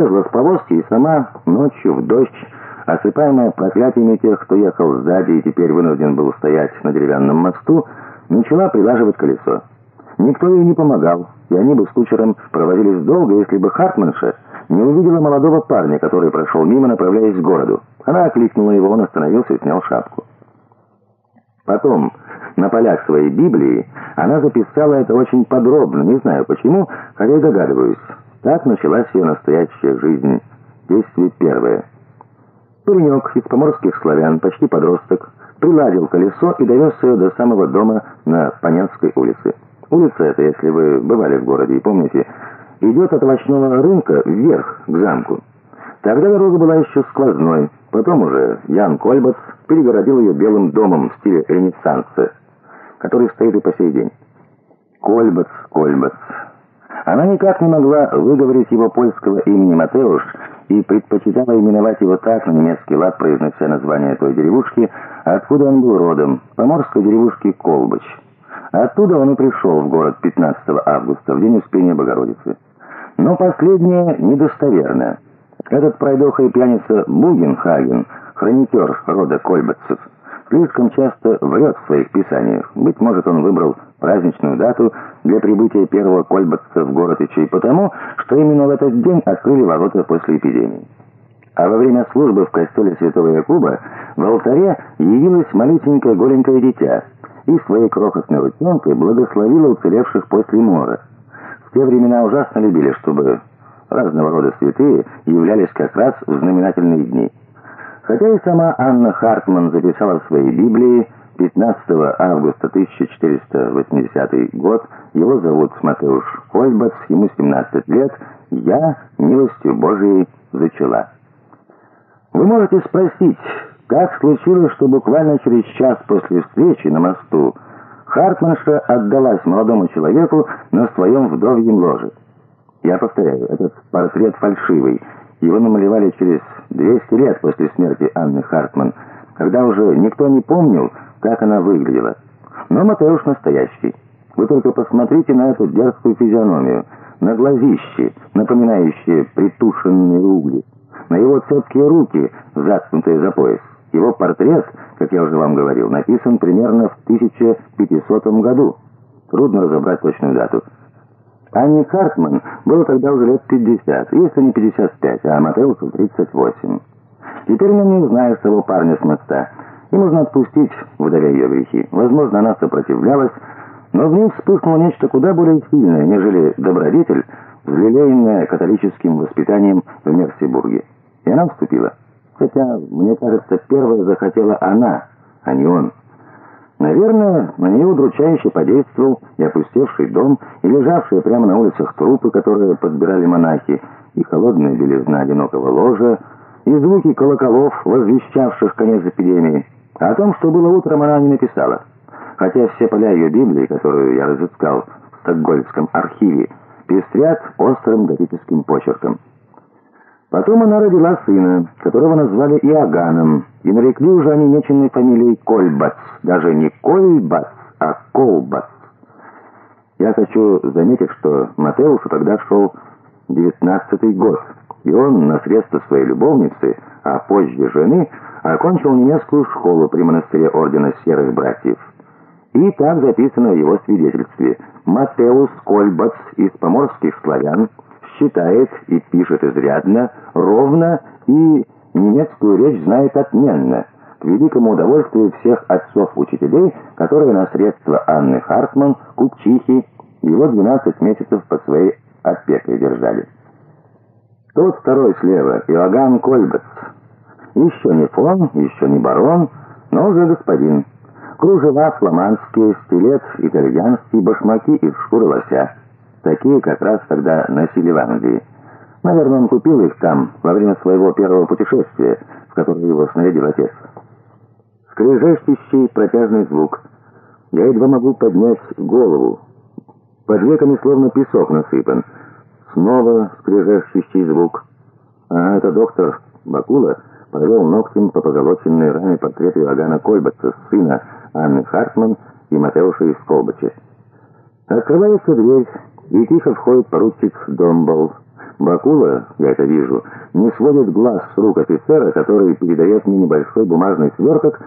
Слезла с повозки и сама ночью в дождь, осыпаемая проклятиями тех, кто ехал сзади и теперь вынужден был стоять на деревянном мосту, начала прилаживать колесо. Никто ей не помогал, и они бы с кучером проводились долго, если бы Хартманша не увидела молодого парня, который прошел мимо, направляясь к городу. Она окликнула его, он остановился и снял шапку. Потом, на полях своей Библии, она записала это очень подробно, не знаю почему, хотя и догадываюсь. Так началась ее настоящая жизнь. Действие первое. Паренек из поморских славян, почти подросток, приладил колесо и довез ее до самого дома на Понятской улице. Улица эта, если вы бывали в городе и помните, идет от овощного рынка вверх, к замку. Тогда дорога была еще сквозной. Потом уже Ян Кольбац перегородил ее белым домом в стиле ренессанса, который стоит и по сей день. Кольбац, Кольбац. Она никак не могла выговорить его польского имени Матеуш и предпочитала именовать его так на немецкий лад, произнося название той деревушки, откуда он был родом, поморской деревушки Колбач. Оттуда он и пришел в город 15 августа, в день Успения Богородицы. Но последнее недостоверно. Этот пройдоха и пьяница Бугенхаген, хроникер рода Кольбатцев, слишком часто врет в своих писаниях. Быть может, он выбрал праздничную дату для прибытия первого Кольбатца в город Ичей потому, что именно в этот день открыли ворота после эпидемии. А во время службы в костеле Святого Якуба в алтаре явилось малюсенькое голенькое дитя и своей крохотной ручонкой благословила уцелевших после мора. В те времена ужасно любили, чтобы разного рода святые являлись как раз в знаменательные дни. Хотя и сама Анна Хартман записала в своей Библии 15 августа 1480 год, его зовут Матеуш Кольбац, ему 17 лет, я милостью Божией зачала. Вы можете спросить, как случилось, что буквально через час после встречи на мосту Хартманша отдалась молодому человеку на своем вдовьем ложе? Я повторяю, этот портрет фальшивый. Его намалевали через 200 лет после смерти Анны Хартман, когда уже никто не помнил, как она выглядела. Но Матеуш настоящий. Вы только посмотрите на эту дерзкую физиономию, на глазищи, напоминающие притушенные угли, на его цепкие руки, заткнутые за пояс. Его портрет, как я уже вам говорил, написан примерно в 1500 году. Трудно разобрать точную дату. Анне Хартман было тогда уже лет 50, если не 55, а Матеусу 38. Теперь она не узнает того парня с моста. И можно отпустить, вдове ее грехи. Возможно, она сопротивлялась, но в ней вспыхнуло нечто куда более сильное, нежели добродетель, взлелеянная католическим воспитанием в Мерсибурге. И она вступила. Хотя, мне кажется, первая захотела она, а не он. Наверное, на нее удручающе подействовал и опустевший дом, и лежавшие прямо на улицах трупы, которые подбирали монахи, и холодная белизна одинокого ложа, и звуки колоколов, возвещавших конец эпидемии. А о том, что было утром, она не написала. Хотя все поля ее Библии, которую я разыскал в Стокгольмском архиве, пестрят острым готическим почерком. Потом она родила сына, которого назвали Иоганном, и нарекли уже они меченной фамилией Кольбац, даже не Кольбац, а Колбац. Я хочу заметить, что Матеусу тогда шел девятнадцатый год, и он на средства своей любовницы, а позже жены, окончил немецкую школу при монастыре Ордена Серых Братьев. И так записано в его свидетельстве. Матеус Кольбац из поморских славян читает и пишет изрядно, ровно и немецкую речь знает отменно, к великому удовольствию всех отцов-учителей, которые на средства Анны Хартман, купчихи, его 12 месяцев под своей опекой держали. Тот второй слева, Иоганн Кольбец. Еще не фон, еще не барон, но уже господин. Кружева фламандские, стилет итальянский, башмаки из шкуры лося. Такие как раз тогда носили в Англии. Наверное, он купил их там во время своего первого путешествия, в которое его снарядил отец. Скрежещущий протяжный звук. Я едва могу поднять голову. Под веками словно песок насыпан. Снова скрежещущий звук. А это доктор Бакула провел ногтем по позолоченной раме портрет Иоганна Кольбатца, сына Анны Хартман и Матеуша из Колбача. Открывается дверь, и тихо входит поручик Домбол. Бакула, я это вижу, не сводит глаз с рук офицера, который передает мне небольшой бумажный сверток